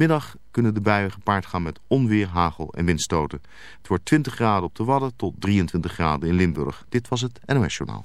middag kunnen de buien gepaard gaan met onweer, hagel en windstoten. Het wordt 20 graden op de Wadden tot 23 graden in Limburg. Dit was het NOS Journaal.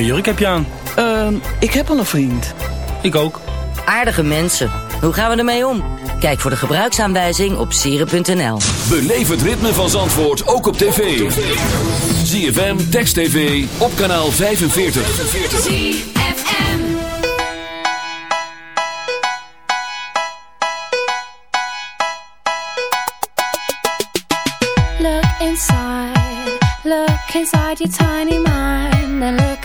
mooie jurk heb je aan. Ehm, ik heb al een vriend. Ik ook. Aardige mensen. Hoe gaan we ermee om? Kijk voor de gebruiksaanwijzing op sieren.nl. Beleef het ritme van Zandvoort ook op tv. ZFM, Text TV, op kanaal 45.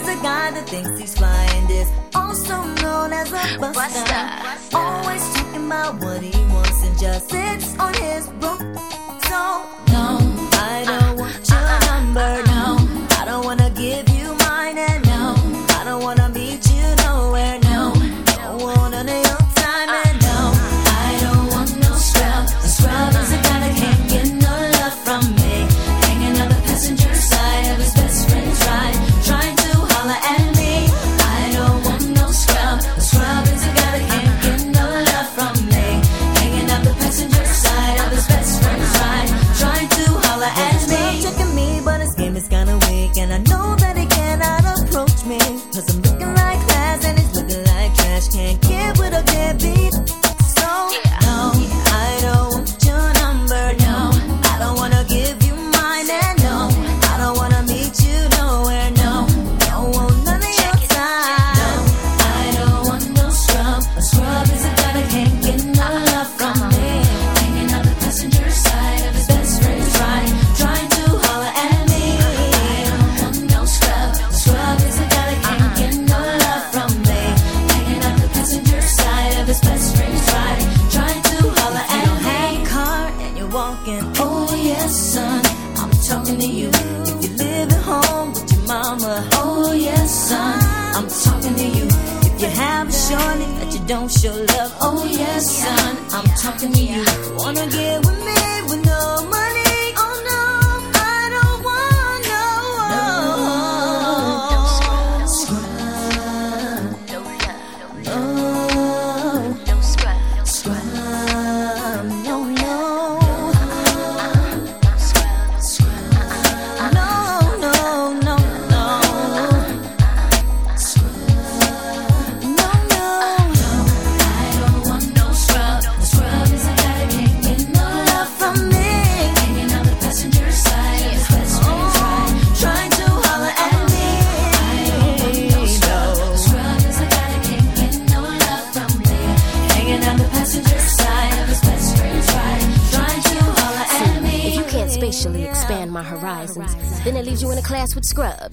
is a guy that thinks he's flying, is also known as a buster. buster. Always talking about what he wants and just sits on his.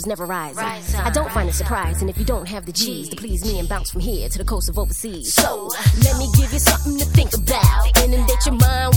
never rising. Rise on, I don't find it surprising on. if you don't have the G's to please me and bounce from here to the coast of overseas. So, let me give you something to think about. Inundate your mind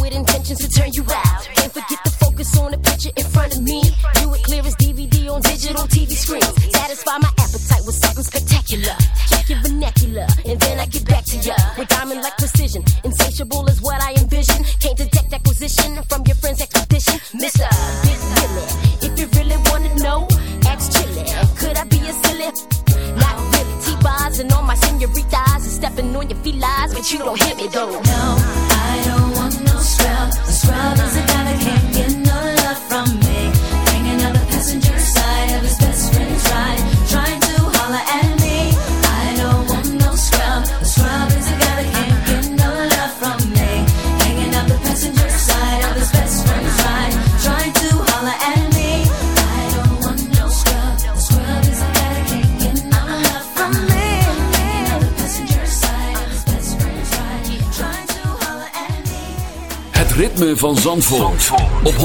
Ritme van Zandvoort, op 106.9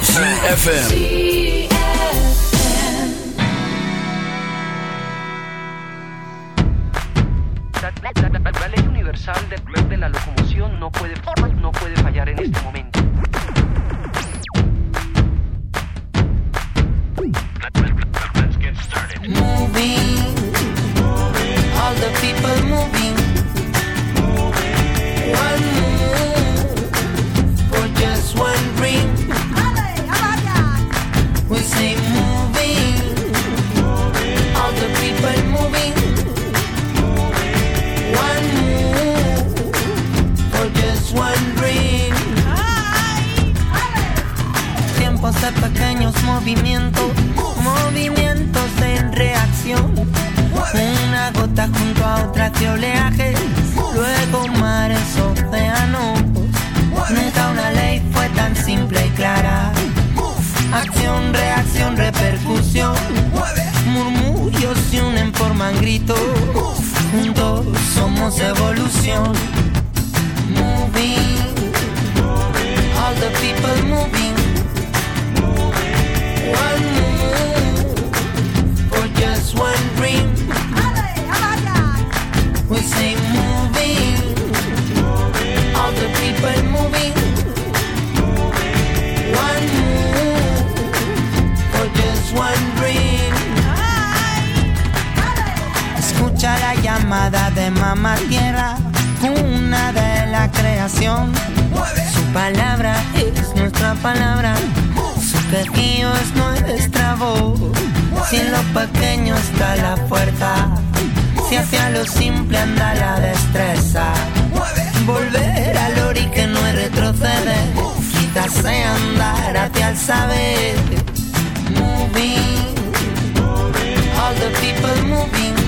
CFFM universal de, de la no puede, fallar en este momento. All the people. one dream. We say moving, all the people moving. One move for just one dream. Tiempos de pequeños movimientos, movimientos en reacción. Una gota junto a otra de oleaje Acción, reacción, repercusión. Murmullos se unen, forman gritos. Juntos somos evolución. Moving. All the people moving. One llamada de mamá tierra, una de la creación. Su palabra es nuestra palabra, su pequeño es nuestra voz. Si en lo pequeño está la fuerza, si hacia lo simple anda la destreza. Volver al ori que no retrocede, quizás andar hacia el saber. Moving, all the people moving.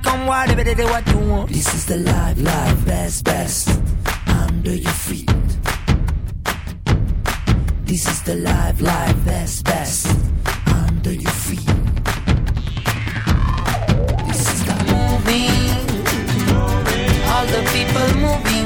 become whatever they, what you want. This is the life, life, best, best under your feet. This is the life, life, best, best under your feet. This is the movie, all the people moving.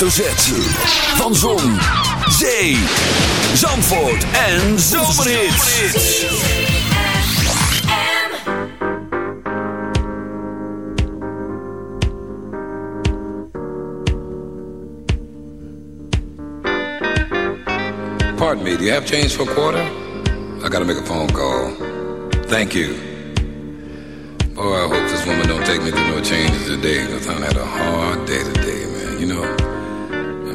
Hoofdletter. Van Zon, Zee, Zandvoort en Zomerhits. Pardon me, do you have change for a quarter? I gotta make a phone call. Thank you. Boy, I hope this woman don't take me through no changes today, because I had a hard day today, man. You know,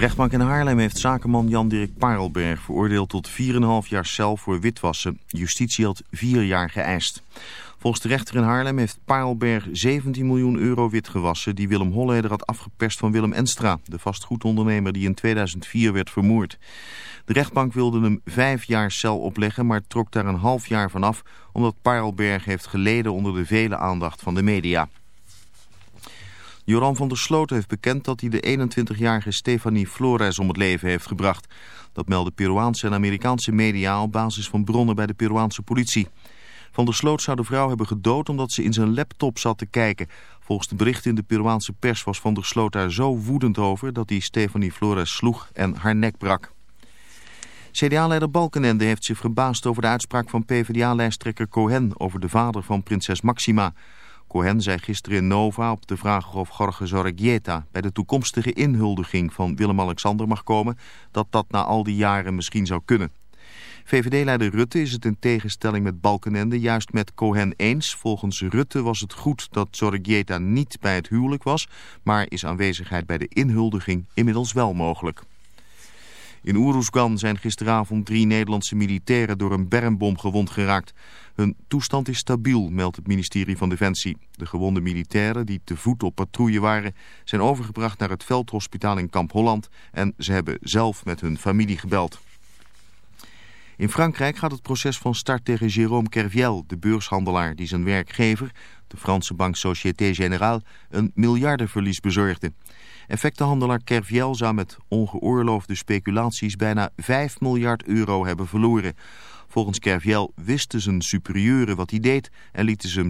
De rechtbank in Haarlem heeft zakenman Jan-Dirk Parelberg veroordeeld tot 4,5 jaar cel voor witwassen. Justitie had 4 jaar geëist. Volgens de rechter in Haarlem heeft Parelberg 17 miljoen euro witgewassen... die Willem Holleder had afgeperst van Willem Enstra... de vastgoedondernemer die in 2004 werd vermoord. De rechtbank wilde hem 5 jaar cel opleggen... maar trok daar een half jaar van af... omdat Parelberg heeft geleden onder de vele aandacht van de media. Joran van der Sloot heeft bekend dat hij de 21-jarige Stefanie Flores om het leven heeft gebracht. Dat melden Peruaanse en Amerikaanse media op basis van bronnen bij de Peruaanse politie. Van der Sloot zou de vrouw hebben gedood omdat ze in zijn laptop zat te kijken. Volgens de berichten in de Peruaanse pers was Van der Sloot daar zo woedend over dat hij Stefanie Flores sloeg en haar nek brak. CDA-leider Balkenende heeft zich verbaasd over de uitspraak van PvdA-lijsttrekker Cohen over de vader van prinses Maxima. Cohen zei gisteren in Nova op de vraag of Jorge Zorregieta bij de toekomstige inhuldiging van Willem-Alexander mag komen, dat dat na al die jaren misschien zou kunnen. VVD-leider Rutte is het in tegenstelling met Balkenende juist met Cohen eens. Volgens Rutte was het goed dat Zorregieta niet bij het huwelijk was, maar is aanwezigheid bij de inhuldiging inmiddels wel mogelijk. In Oeroesgan zijn gisteravond drie Nederlandse militairen door een bermbom gewond geraakt. Hun toestand is stabiel, meldt het ministerie van Defensie. De gewonde militairen die te voet op patrouille waren... zijn overgebracht naar het veldhospitaal in Kamp Holland... en ze hebben zelf met hun familie gebeld. In Frankrijk gaat het proces van start tegen Jérôme Kerviel, de beurshandelaar die zijn werkgever, de Franse bank Société Générale, een miljardenverlies bezorgde. Effectenhandelaar Kerviel zou met ongeoorloofde speculaties bijna 5 miljard euro hebben verloren. Volgens Kerviel wisten zijn superieuren wat hij deed en lieten ze hem